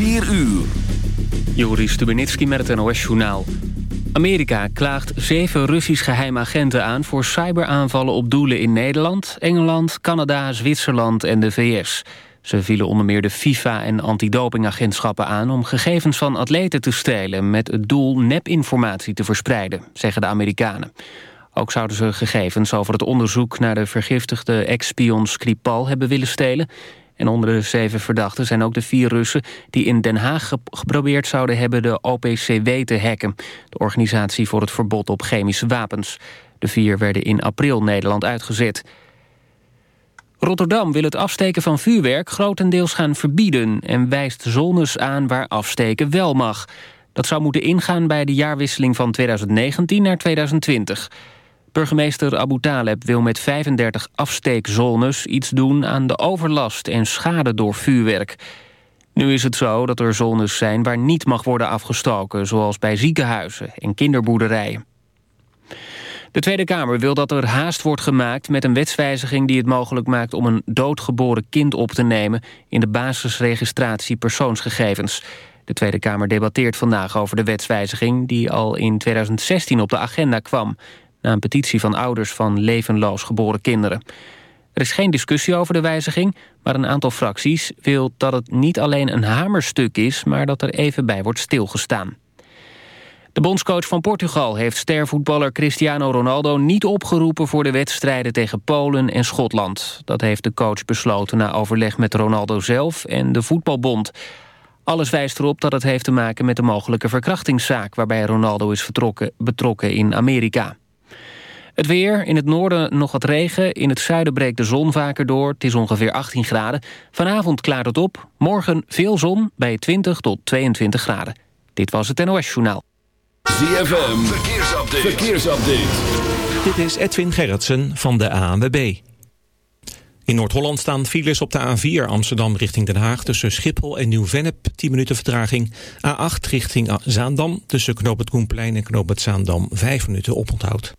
4 uur. Joris Stubenitski met het NOS-journaal. Amerika klaagt zeven Russisch geheimagenten aan... voor cyberaanvallen op doelen in Nederland, Engeland, Canada, Zwitserland en de VS. Ze vielen onder meer de FIFA en antidopingagentschappen aan... om gegevens van atleten te stelen... met het doel nepinformatie te verspreiden, zeggen de Amerikanen. Ook zouden ze gegevens over het onderzoek naar de vergiftigde ex-spion Skripal hebben willen stelen... En onder de zeven verdachten zijn ook de vier Russen... die in Den Haag geprobeerd zouden hebben de OPCW te hacken... de Organisatie voor het Verbod op Chemische Wapens. De vier werden in april Nederland uitgezet. Rotterdam wil het afsteken van vuurwerk grotendeels gaan verbieden... en wijst zones aan waar afsteken wel mag. Dat zou moeten ingaan bij de jaarwisseling van 2019 naar 2020... Burgemeester Abu Taleb wil met 35 afsteekzones iets doen aan de overlast en schade door vuurwerk. Nu is het zo dat er zones zijn waar niet mag worden afgestoken... zoals bij ziekenhuizen en kinderboerderijen. De Tweede Kamer wil dat er haast wordt gemaakt met een wetswijziging die het mogelijk maakt om een doodgeboren kind op te nemen in de basisregistratie persoonsgegevens. De Tweede Kamer debatteert vandaag over de wetswijziging die al in 2016 op de agenda kwam na een petitie van ouders van levenloos geboren kinderen. Er is geen discussie over de wijziging, maar een aantal fracties wil dat het niet alleen een hamerstuk is, maar dat er even bij wordt stilgestaan. De bondscoach van Portugal heeft stervoetballer Cristiano Ronaldo niet opgeroepen voor de wedstrijden tegen Polen en Schotland. Dat heeft de coach besloten na overleg met Ronaldo zelf en de voetbalbond. Alles wijst erop dat het heeft te maken met de mogelijke verkrachtingszaak waarbij Ronaldo is betrokken in Amerika. Het weer, in het noorden nog wat regen. In het zuiden breekt de zon vaker door. Het is ongeveer 18 graden. Vanavond klaart het op. Morgen veel zon bij 20 tot 22 graden. Dit was het NOS Journaal. ZFM, verkeersupdate. verkeersupdate. Dit is Edwin Gerritsen van de ANWB. In Noord-Holland staan files op de A4 Amsterdam richting Den Haag... tussen Schiphol en Nieuw-Vennep, 10 minuten vertraging. A8 richting Zaandam tussen Knoop het Koenplein en Knoop het Zaandam... 5 minuten oponthoud.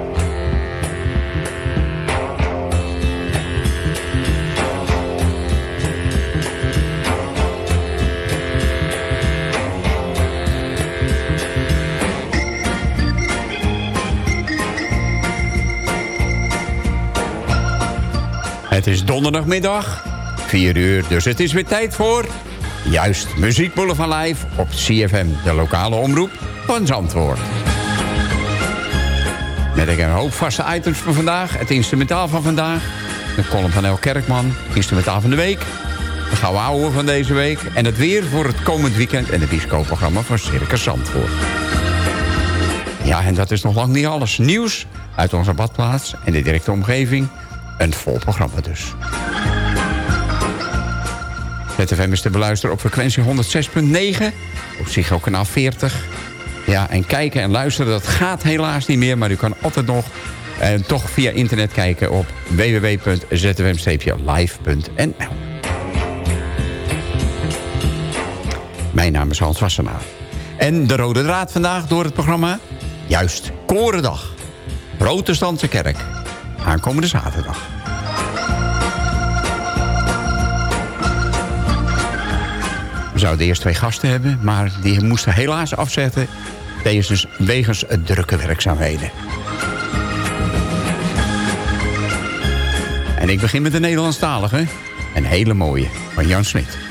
Het is donderdagmiddag, 4 uur, dus het is weer tijd voor... Juist, Muziekboulevard van Live op CFM, de lokale omroep van Zandvoort. Met een hoop vaste items van vandaag. Het instrumentaal van vandaag. De column van El Kerkman, instrumentaal van de week. De gouden van deze week. En het weer voor het komend weekend. En het disco-programma van Circus Zandvoort. Ja, en dat is nog lang niet alles. Nieuws uit onze badplaats en de directe omgeving. Een vol programma dus. ZFM is te beluisteren op frequentie 106.9. Op Psycho kanaal 40. Ja, en kijken en luisteren, dat gaat helaas niet meer. Maar u kan altijd nog eh, toch via internet kijken op www.zfm-live.nl. Mijn naam is Hans Wassenaar. En de rode draad vandaag door het programma? Juist, Korendag. Protestantse kerk. Aankomende zaterdag. zouden eerst twee gasten hebben... maar die moesten helaas afzetten... Wegens, wegens drukke werkzaamheden. En ik begin met de Nederlandstalige. Een hele mooie, van Jan Smit.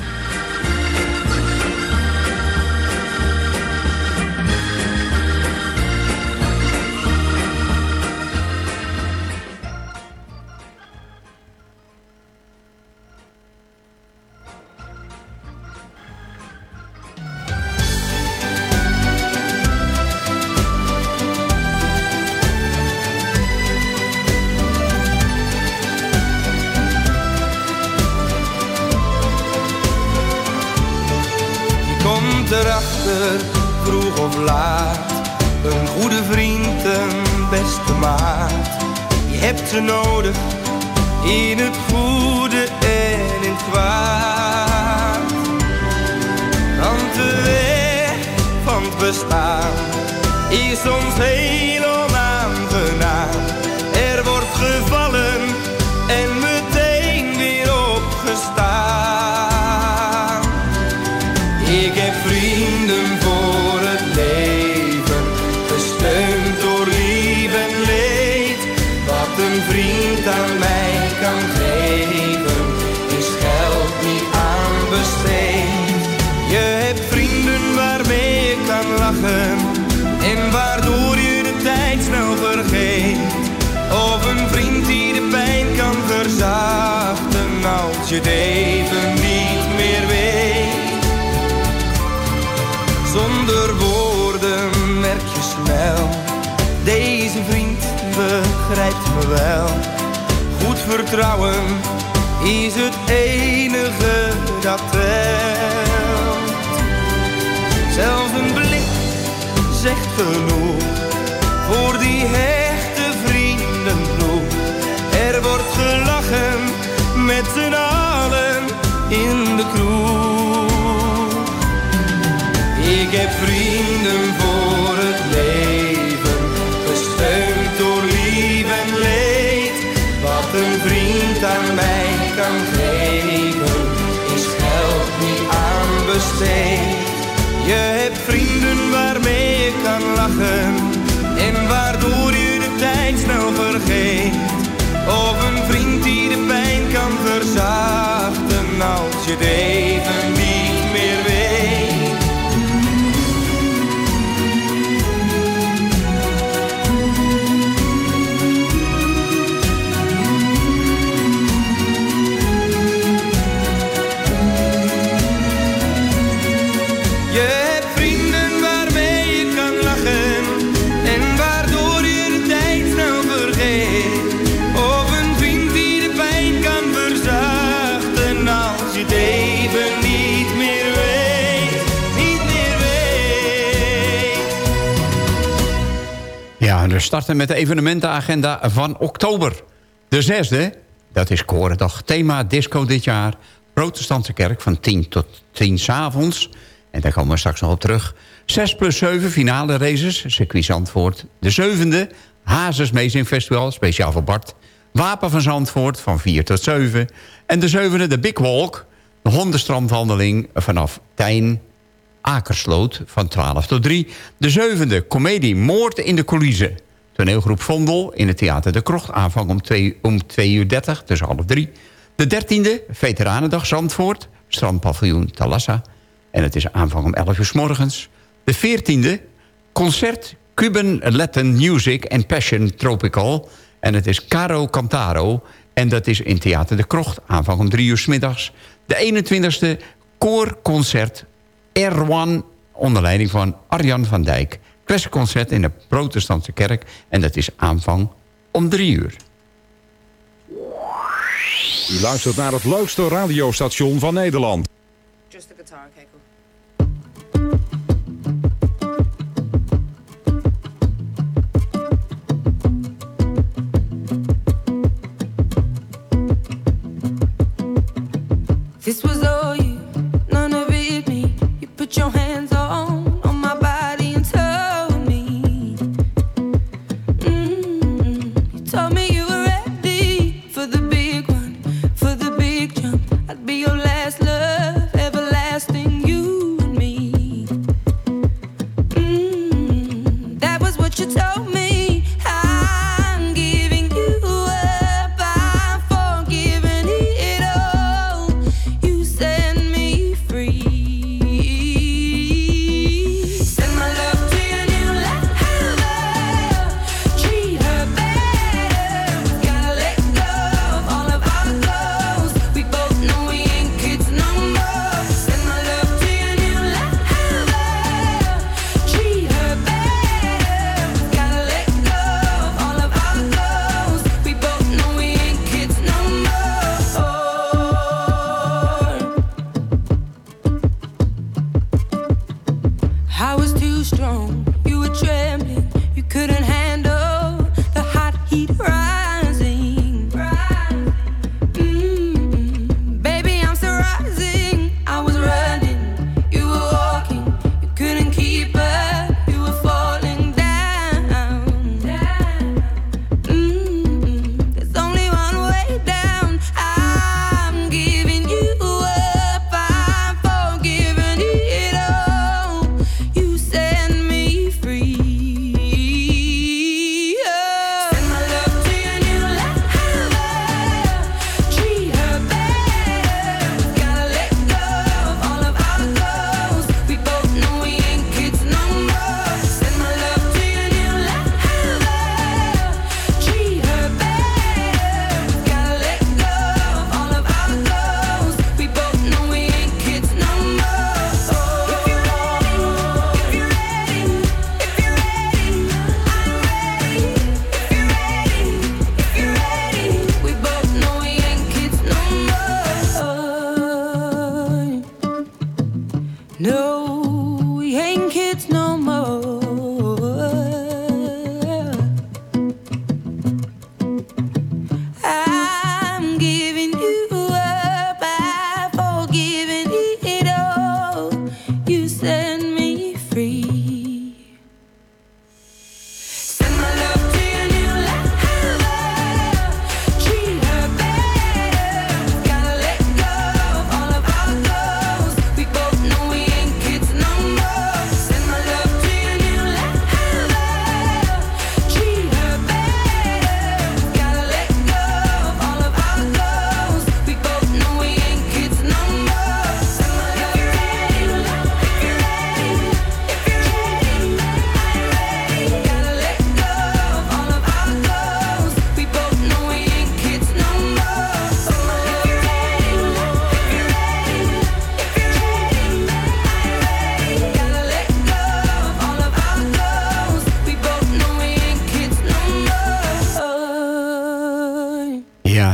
Erachter, vroeg of laat. Een goede vriend, een beste maat. Je hebt ze nodig, in het goede en in het kwaad. Want de weg van het bestaan is soms heel je het even niet meer weet. Zonder woorden merk je snel. Deze vriend begrijpt me wel. Goed vertrouwen is het enige dat telt. Zelfs een blik zegt genoeg voor die hechte vriendenploeg. Er wordt gelachen met allen in de kroeg. Ik heb vrienden voor het leven, gesteund door lief en leed. Wat een vriend aan mij kan geven, is geld niet aan besteed. Je hebt vrienden waarmee als starten met de evenementenagenda van oktober. De zesde, dat is Korendag. Thema disco dit jaar. Protestantse kerk van 10 tot 10 s avonds. En daar komen we straks nog op terug. 6 plus 7 finale races, circuit Zandvoort. De zevende, Hazes Amazing Festival, speciaal voor Bart. Wapen van Zandvoort van 4 tot 7. En de zevende, de Big Walk. De hondenstrandwandeling vanaf Tijn Akersloot van 12 tot 3. De zevende, comedie Moord in de coulissen. Toneelgroep Vondel in het Theater de Krocht. Aanvang om 2, om 2 uur 30, dus half 3. De dertiende, Veteranendag Zandvoort. Strandpaviljoen Talassa. En het is aanvang om 11 uur s morgens. De veertiende, concert Cuban Latin Music and Passion Tropical. En het is Caro Cantaro. En dat is in Theater de Krocht. Aanvang om 3 uur s middags. De 21ste, koorconcert R1 onder leiding van Arjan van Dijk. Klassenconcert in de protestantse kerk. En dat is aanvang om 3 uur. U luistert naar het leukste radiostation van Nederland. Just the guitar, okay, cool. This was all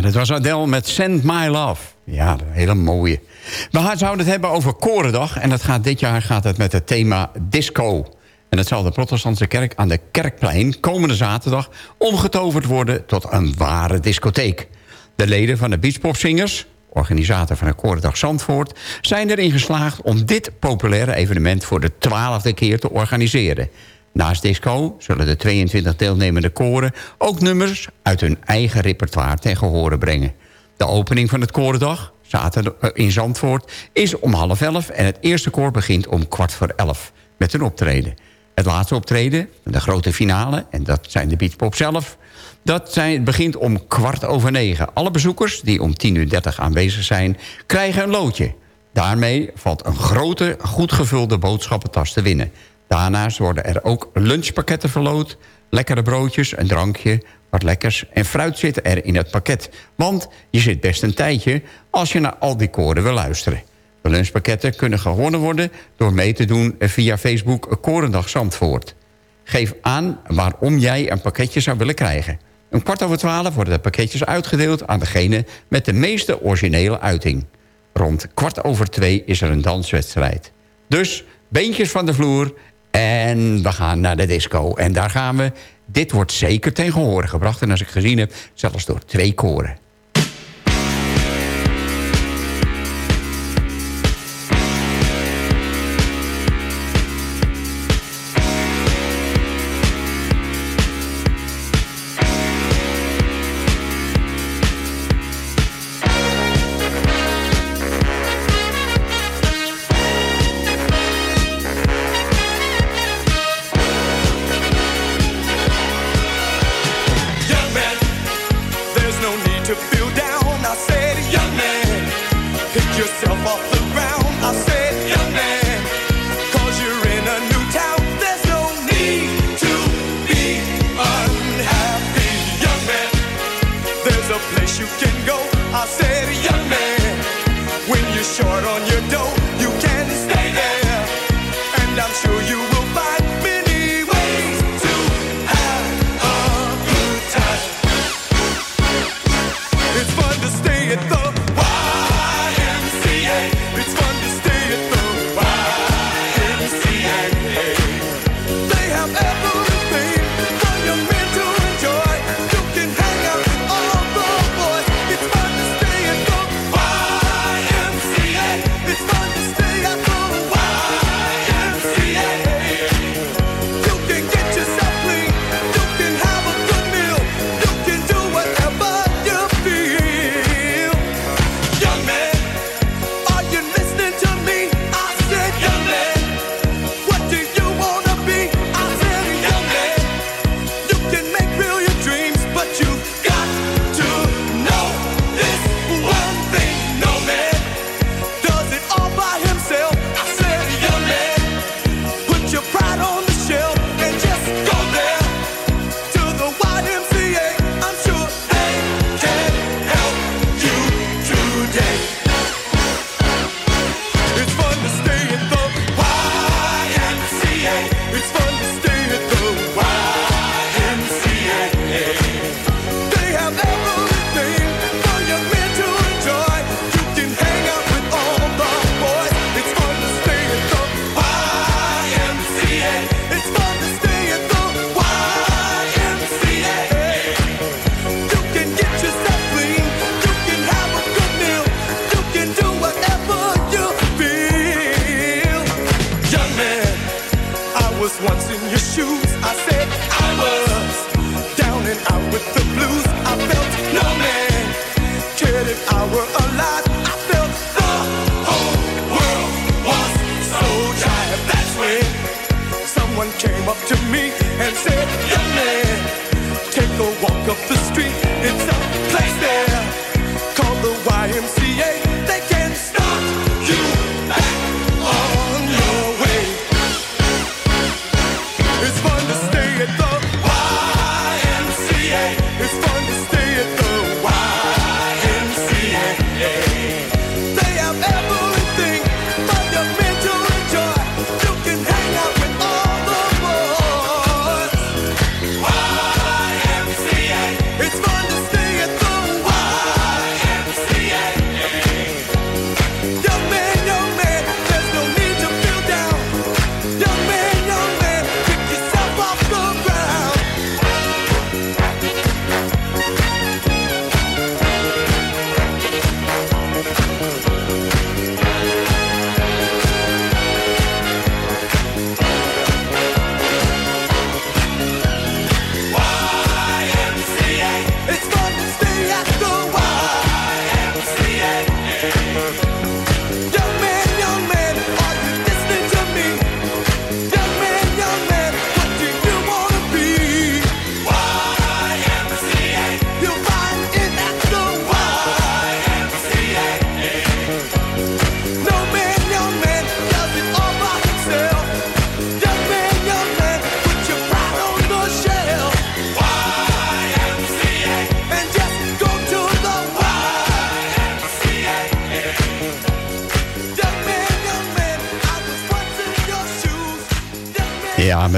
Dat was Adele met Send My Love. Ja, een hele mooie. We zouden het hebben over Korendag. En dat gaat, dit jaar gaat het met het thema disco. En dat zal de protestantse kerk aan de Kerkplein komende zaterdag... omgetoverd worden tot een ware discotheek. De leden van de Beachpopzingers, organisator van de Korendag Zandvoort... zijn erin geslaagd om dit populaire evenement... voor de twaalfde keer te organiseren. Naast disco zullen de 22 deelnemende koren... ook nummers uit hun eigen repertoire ten gehore brengen. De opening van het korendag, zaterdag eh, in Zandvoort... is om half elf en het eerste koor begint om kwart voor elf... met een optreden. Het laatste optreden, de grote finale... en dat zijn de Beachpop zelf... dat begint om kwart over negen. Alle bezoekers die om 10.30 uur aanwezig zijn... krijgen een loodje. Daarmee valt een grote, goed gevulde boodschappentas te winnen. Daarnaast worden er ook lunchpakketten verloot... lekkere broodjes, een drankje, wat lekkers en fruit zitten er in het pakket. Want je zit best een tijdje als je naar al die koren wil luisteren. De lunchpakketten kunnen gewonnen worden door mee te doen via Facebook Korendag Zandvoort. Geef aan waarom jij een pakketje zou willen krijgen. Om kwart over twaalf worden de pakketjes uitgedeeld aan degene met de meeste originele uiting. Rond kwart over twee is er een danswedstrijd. Dus beentjes van de vloer en we gaan naar de disco. En daar gaan we. Dit wordt zeker ten gehore gebracht. En als ik gezien heb, zelfs door twee koren. Short on your dough,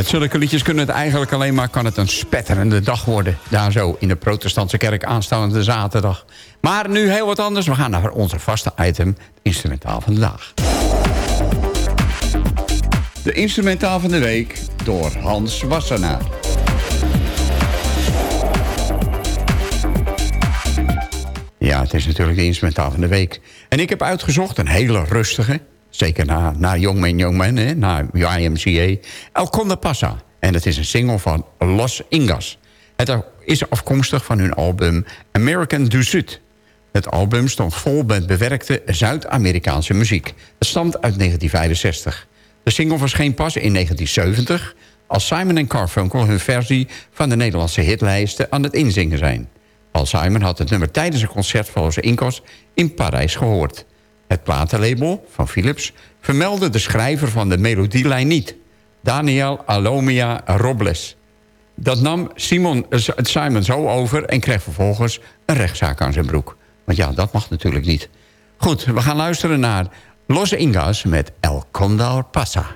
zulke liedjes kunnen het eigenlijk alleen maar... kan het een spetterende dag worden. Daar zo in de protestantse kerk aanstaande zaterdag. Maar nu heel wat anders. We gaan naar onze vaste item, instrumentaal van de dag. De instrumentaal van de week door Hans Wassenaar. Ja, het is natuurlijk de instrumentaal van de week. En ik heb uitgezocht een hele rustige... zeker na, na Young Man, Young Man, hè, na YMCA... El Conde Passa. En het is een single van Los Ingas. Het is afkomstig van hun album American du. Het album stond vol met bewerkte Zuid-Amerikaanse muziek. Het stamt uit 1965. De single verscheen pas in 1970... als Simon en Garfunkel hun versie van de Nederlandse hitlijsten aan het inzingen zijn. Paul Simon had het nummer tijdens een concert van Los Incos in Parijs gehoord. Het platenlabel van Philips vermeldde de schrijver van de melodielijn niet. Daniel Alomia Robles. Dat nam Simon, eh, Simon zo over en kreeg vervolgens een rechtszaak aan zijn broek. Want ja, dat mag natuurlijk niet. Goed, we gaan luisteren naar Los Ingas met El Condor Pasa.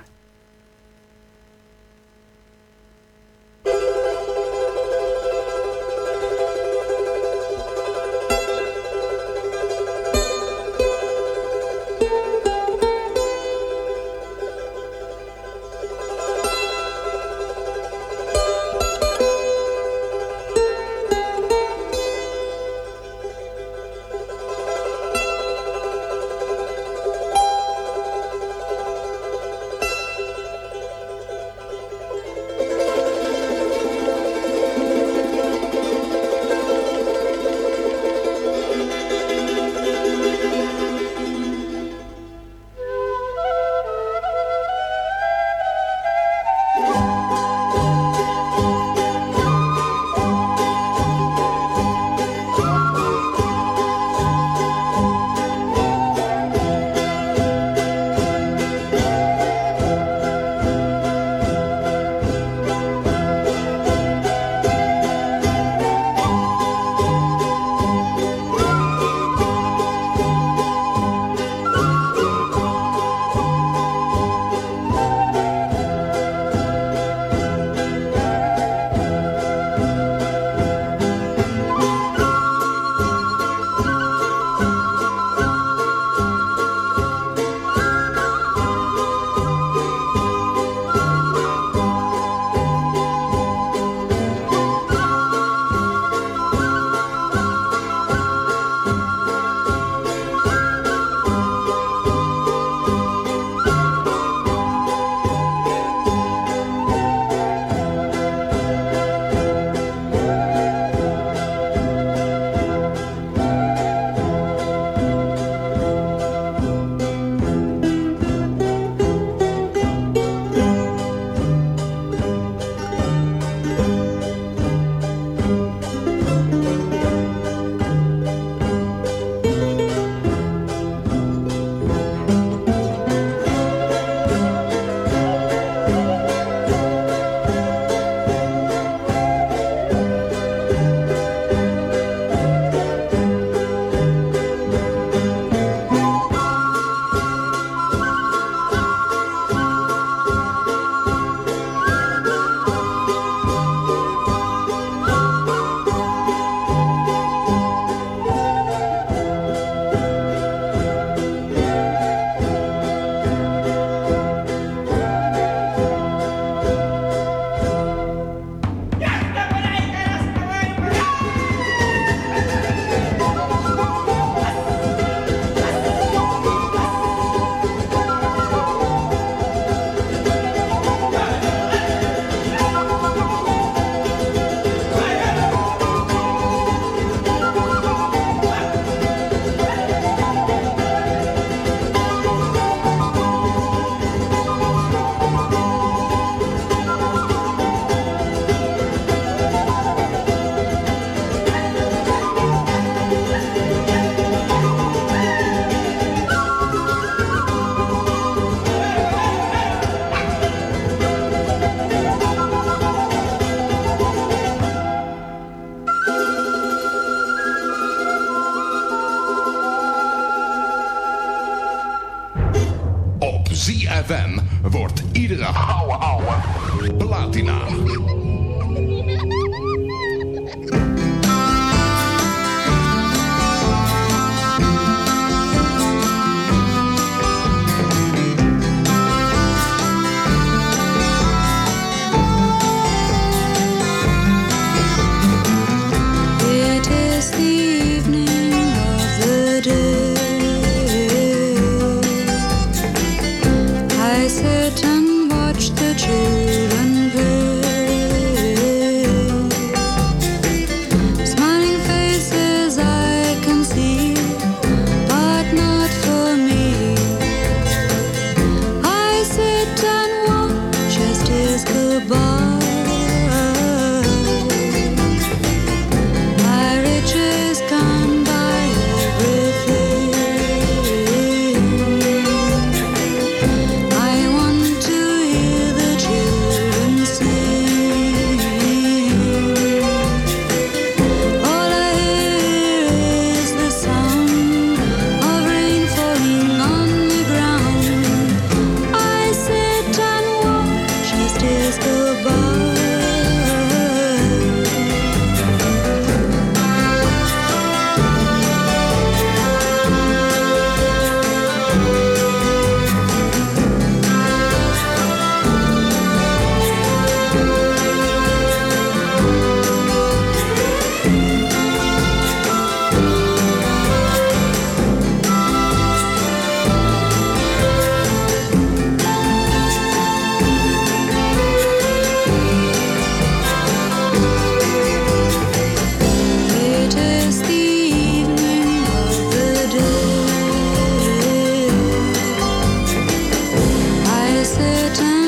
I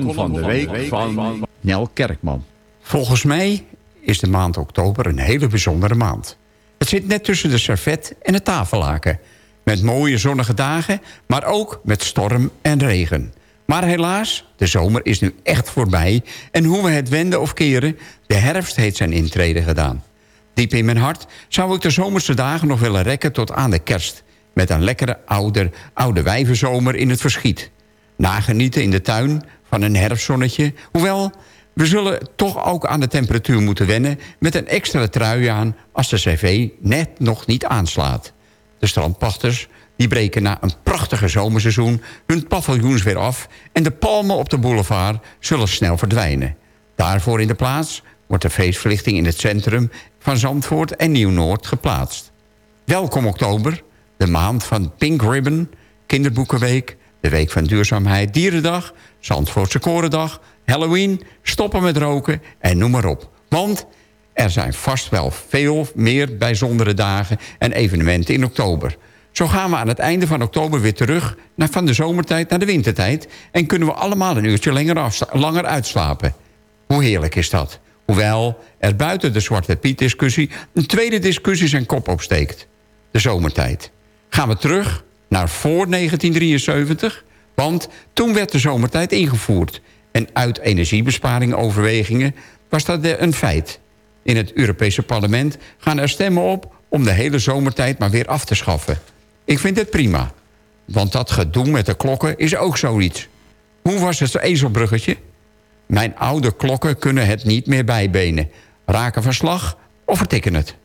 column van de week van Nel Kerkman. Volgens mij is de maand oktober een hele bijzondere maand. Het zit net tussen de servet en het tafellaken. Met mooie zonnige dagen, maar ook met storm en regen. Maar helaas, de zomer is nu echt voorbij... en hoe we het wenden of keren, de herfst heeft zijn intrede gedaan. Diep in mijn hart zou ik de zomerse dagen nog willen rekken tot aan de kerst... met een lekkere oude, oude wijvenzomer in het verschiet. Nagenieten in de tuin van een herfstzonnetje. Hoewel, we zullen toch ook aan de temperatuur moeten wennen... met een extra trui aan als de cv net nog niet aanslaat. De strandpachters die breken na een prachtige zomerseizoen... hun paviljoens weer af... en de palmen op de boulevard zullen snel verdwijnen. Daarvoor in de plaats wordt de feestverlichting in het centrum... van Zandvoort en Nieuw-Noord geplaatst. Welkom oktober, de maand van Pink Ribbon, Kinderboekenweek... de Week van Duurzaamheid, Dierendag, Zandvoortse Korendag... Halloween, stoppen met roken en noem maar op. Want er zijn vast wel veel meer bijzondere dagen en evenementen in oktober. Zo gaan we aan het einde van oktober weer terug... Naar, van de zomertijd naar de wintertijd... en kunnen we allemaal een uurtje langer, langer uitslapen. Hoe heerlijk is dat? Hoewel er buiten de Zwarte Piet-discussie... een tweede discussie zijn kop opsteekt. De zomertijd. Gaan we terug naar voor 1973? Want toen werd de zomertijd ingevoerd. En uit energiebesparingoverwegingen was dat een feit. In het Europese parlement gaan er stemmen op... om de hele zomertijd maar weer af te schaffen. Ik vind het prima. Want dat gedoe met de klokken is ook zoiets. Hoe was het ezelbruggetje? Mijn oude klokken kunnen het niet meer bijbenen. Raken van slag of vertikken het.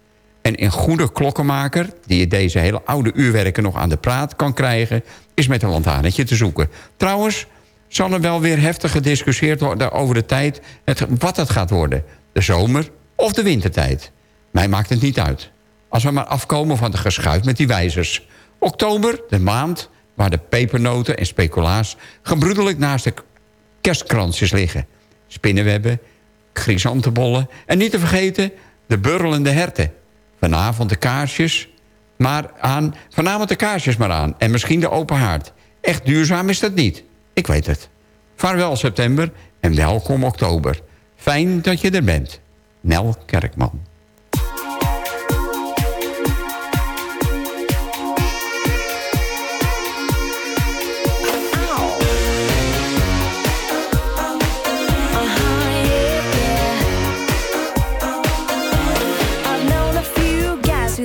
En een goede klokkenmaker, die deze hele oude uurwerken nog aan de praat kan krijgen... is met een lantaarnetje te zoeken. Trouwens, zal er wel weer heftig gediscussieerd worden over de tijd... Het, wat het gaat worden, de zomer of de wintertijd. Mij maakt het niet uit. Als we maar afkomen van de geschuif met die wijzers. Oktober, de maand waar de pepernoten en speculaas... gebroedelijk naast de kerstkransjes liggen. Spinnenwebben, chrysantebollen en niet te vergeten... de burrelende herten. Vanavond de kaarsjes maar aan. Vanavond de kaarsjes maar aan. En misschien de open haard. Echt duurzaam is dat niet. Ik weet het. Vaarwel september en welkom oktober. Fijn dat je er bent. Nel Kerkman.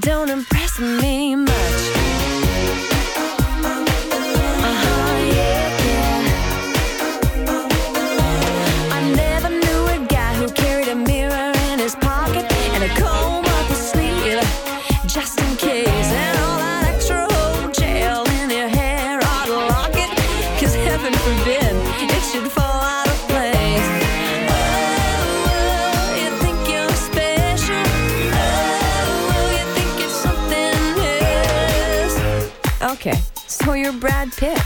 Don't impress me pick.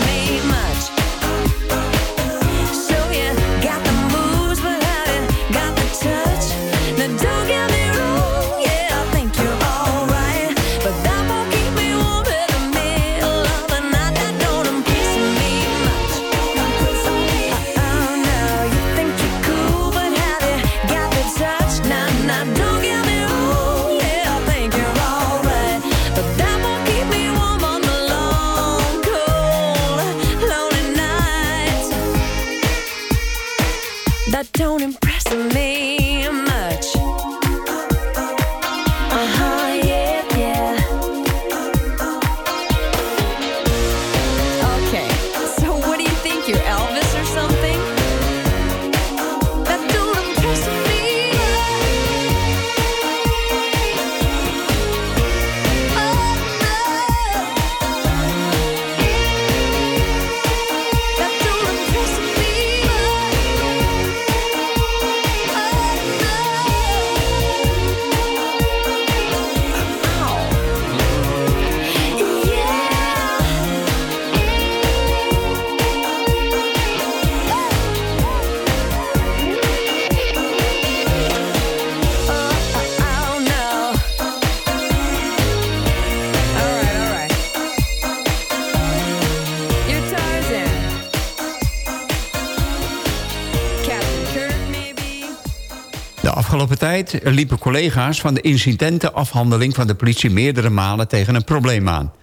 afgelopen tijd liepen collega's van de incidentenafhandeling van de politie meerdere malen tegen een probleem aan.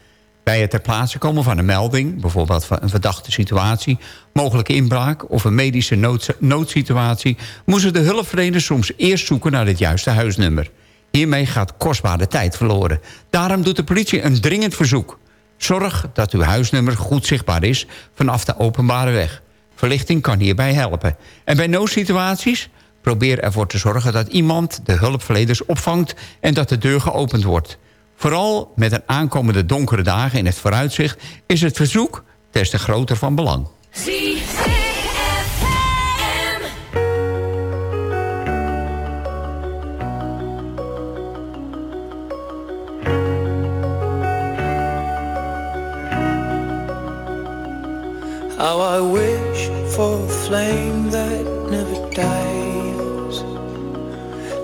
Bij het ter plaatse komen van een melding, bijvoorbeeld van een verdachte situatie, mogelijke inbraak of een medische nood- noodsituatie, moesten de hulpverleners soms eerst zoeken naar het juiste huisnummer. Hiermee gaat kostbare tijd verloren. Daarom doet de politie een dringend verzoek. Zorg dat uw huisnummer goed zichtbaar is vanaf de openbare weg. Verlichting kan hierbij helpen. En bij noodsituaties Probeer ervoor te zorgen dat iemand de hulpverleners opvangt... en dat de deur geopend wordt. Vooral met een aankomende donkere dagen in het vooruitzicht... is het verzoek des te groter van belang. How I wish for flame that never.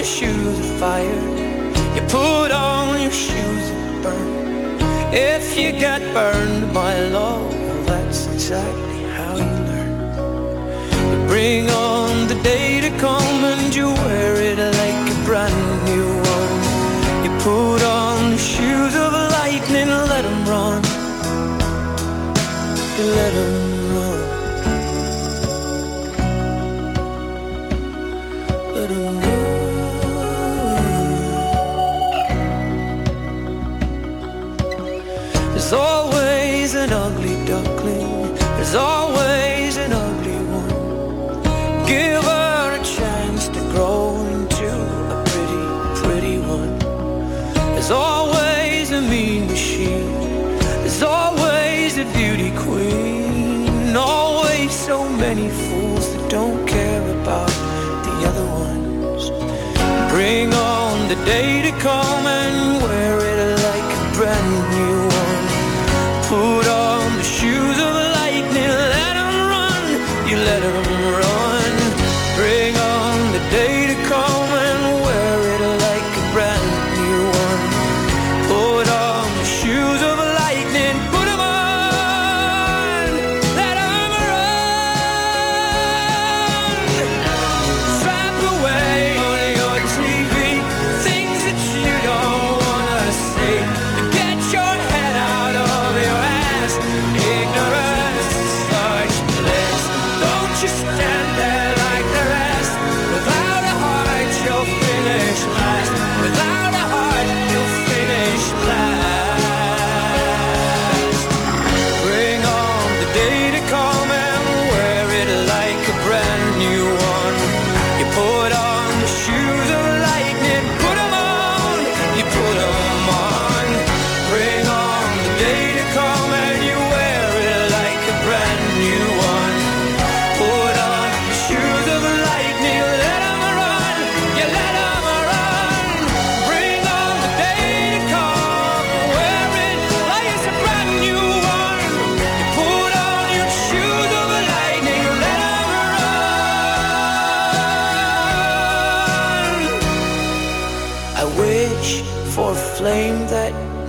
your shoes of fire. You put on your shoes of burn. If you get burned by love, well, that's exactly how you learn. You bring on the day to come and you wear it like a brand day to come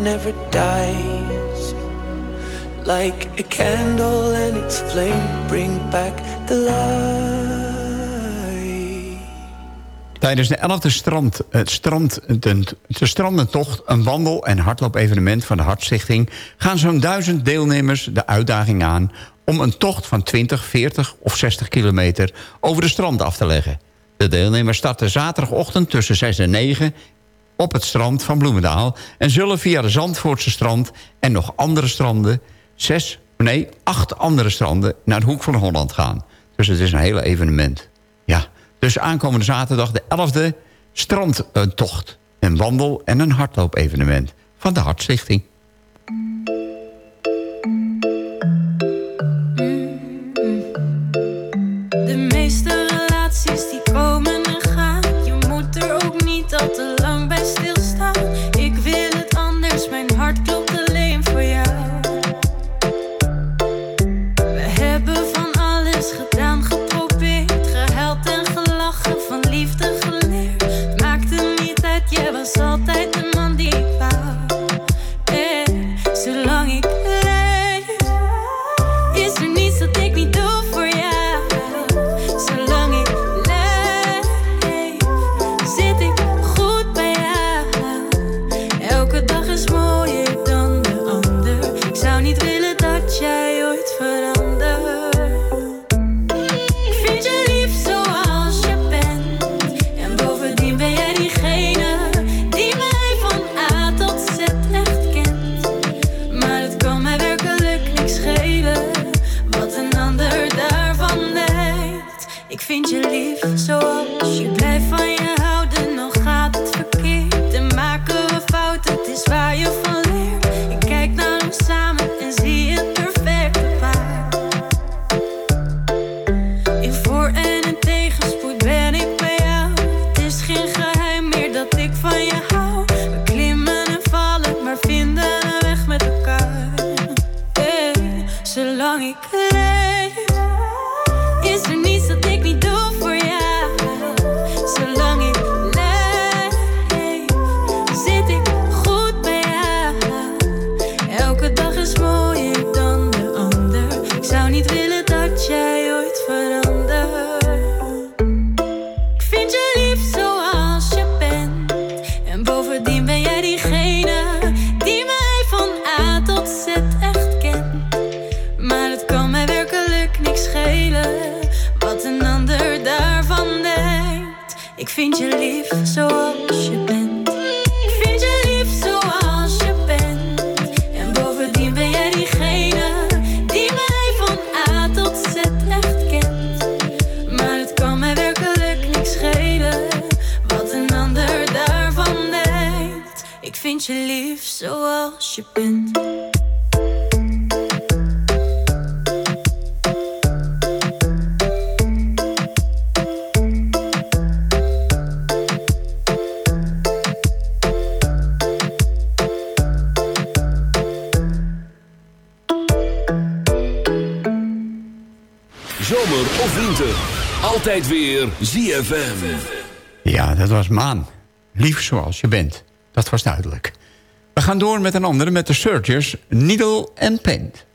never dies. Like a candle and its flame bring back the light. Tijdens de 11e strand, het strand, de, de strandentocht, een wandel- en hardloopevenement van de Hartstichting... gaan zo'n duizend deelnemers de uitdaging aan... om een tocht van 20, 40 of 60 kilometer over de strand af te leggen. De deelnemers starten zaterdagochtend tussen 6 en 9 op het strand van Bloemendaal... en zullen via de Zandvoortse strand en nog andere stranden... zes, nee, acht andere stranden naar de Hoek van Holland gaan. Dus het is een hele evenement. Ja, dus aankomende zaterdag de 11e strandtocht. Een wandel- en een hardloopevenement van de Hartstichting. Altijd weer ZFM. Ja, dat was Maan. Lief zoals je bent. Dat was duidelijk. We gaan door met een andere, met de Searchers, Needle and Paint.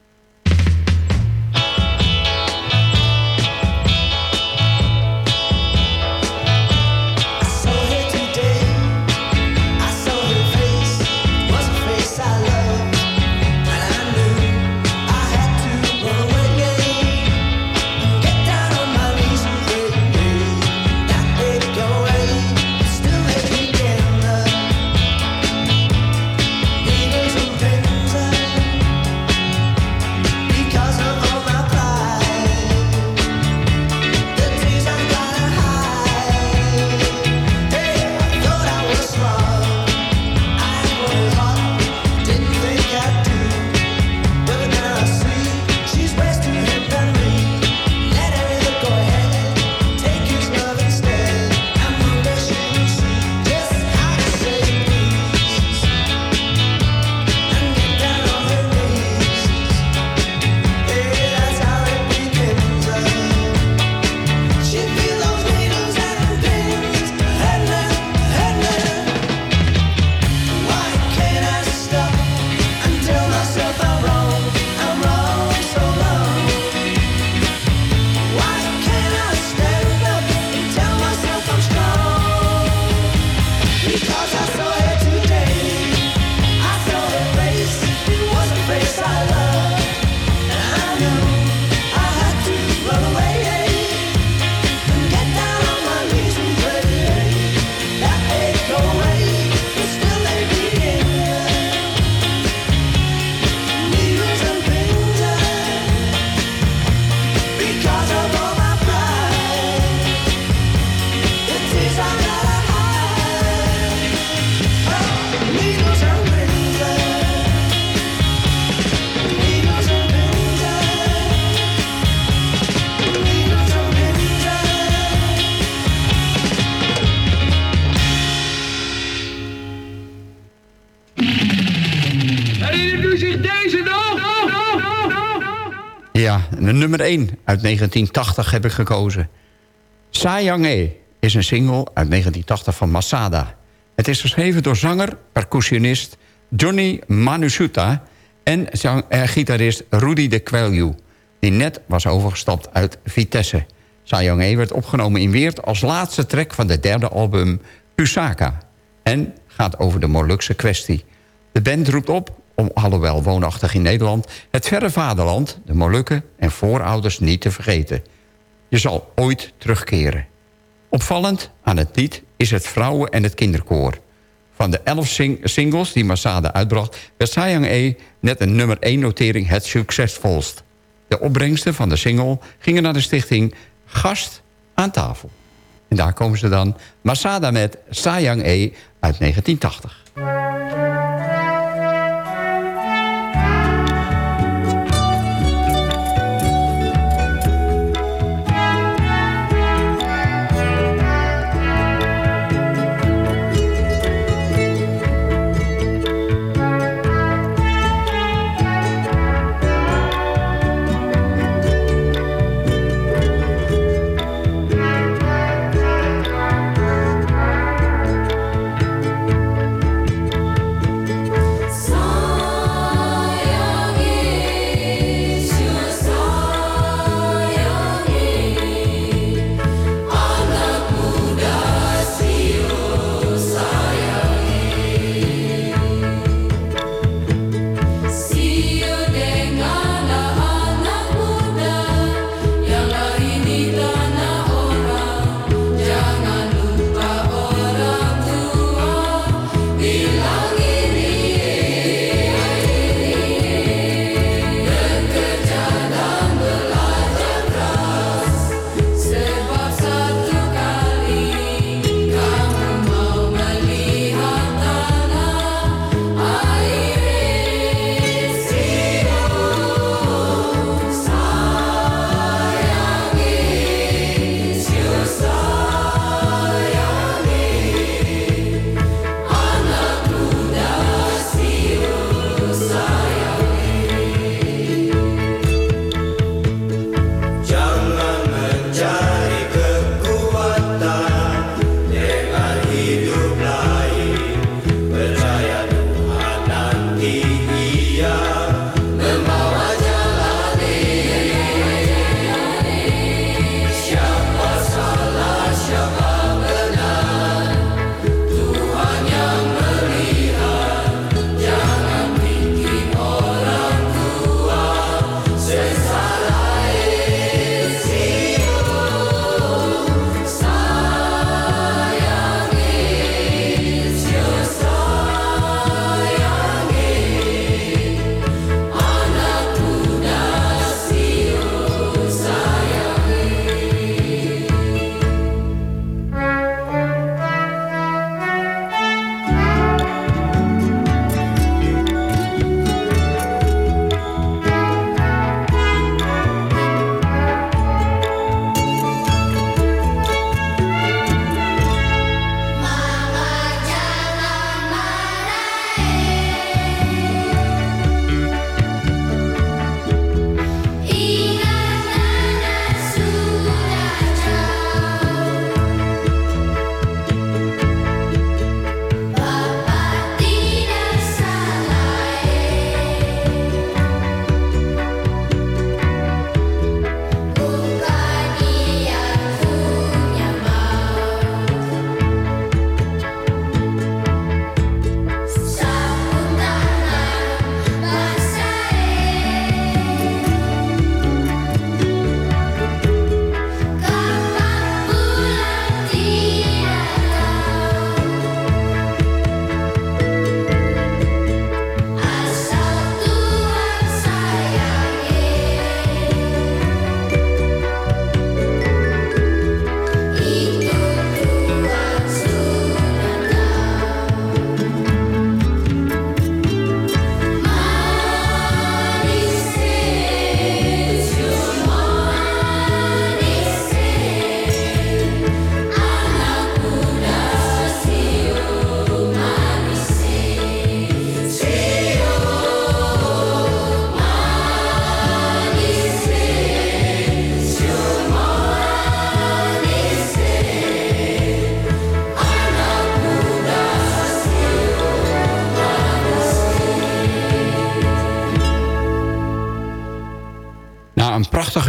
Uit 1980 heb ik gekozen. Sayang-e is een single uit 1980 van Masada. Het is geschreven door zanger, percussionist Johnny Manusuta... en gitarist Rudy de Quelju... die net was overgestapt uit Vitesse. Sayang-e werd opgenomen in Weert als laatste track van de derde album Pusaka... en gaat over de Molukse kwestie. De band roept op om, alhoewel woonachtig in Nederland... het verre vaderland, de Molukken en voorouders niet te vergeten. Je zal ooit terugkeren. Opvallend aan het lied is het vrouwen- en het kinderkoor. Van de elf sing- singles die Masada uitbracht... werd Sayang E net een nummer 1 notering het succesvolst. De opbrengsten van de single gingen naar de stichting Gast aan tafel. En daar komen ze dan. Masada met Sayang E uit 1980.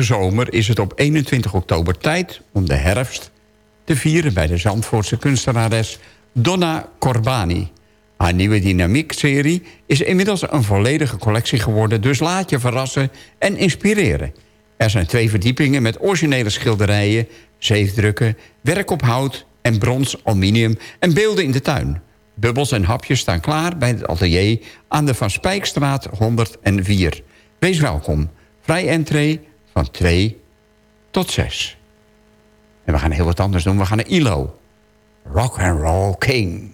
zonnige zomer is het op 21 oktober tijd om de herfst te vieren bij de Zandvoortse kunstenares Donna Corbani. Haar nieuwe dynamiekserie is inmiddels een volledige collectie geworden... dus laat je verrassen en inspireren. Er zijn twee verdiepingen met originele schilderijen, zeefdrukken... werk op hout en brons, aluminium en beelden in de tuin. Bubbels en hapjes staan klaar bij het atelier aan de Van Spijkstraat 104. Wees welkom. Vrij entree van 2 tot 6. En we gaan heel wat anders doen. We gaan naar ILO. Rock and Roll King.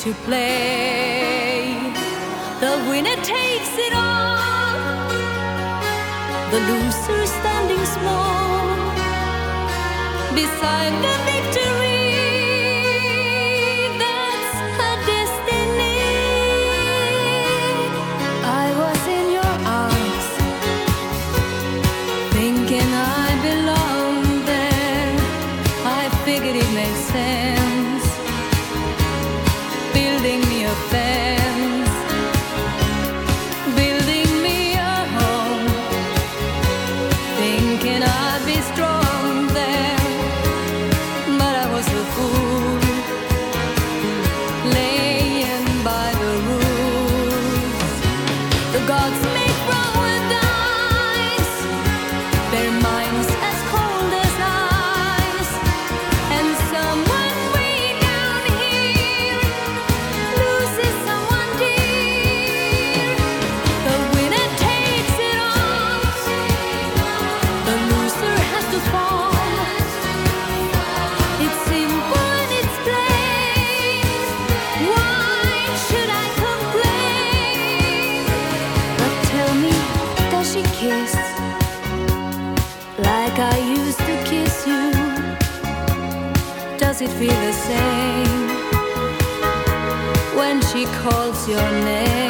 to play. The winner takes it all, the loser standing small beside the victory. That's her destiny. I was in your arms, thinking I belonged there. I figured it made sense. holds your name.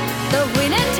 the winning.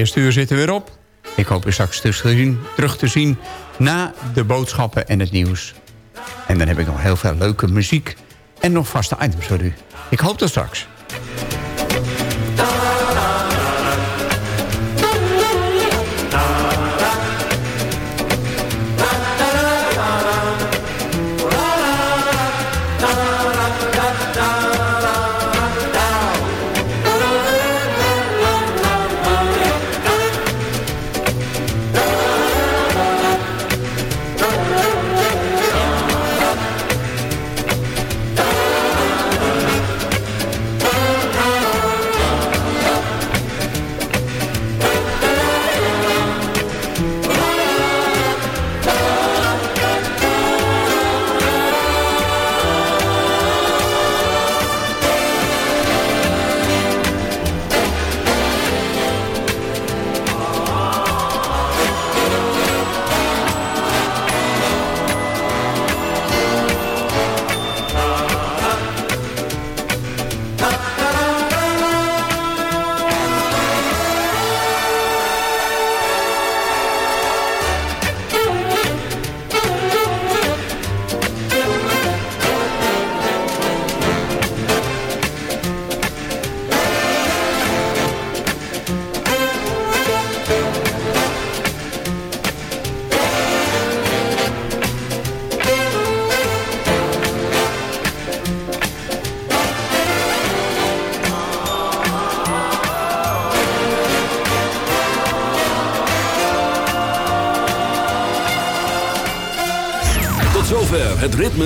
eerste uur zitten weer op. Ik hoop u straks terug te zien na de boodschappen en het nieuws. En dan heb ik nog heel veel leuke muziek en nog vaste items voor u. Ik hoop dat straks.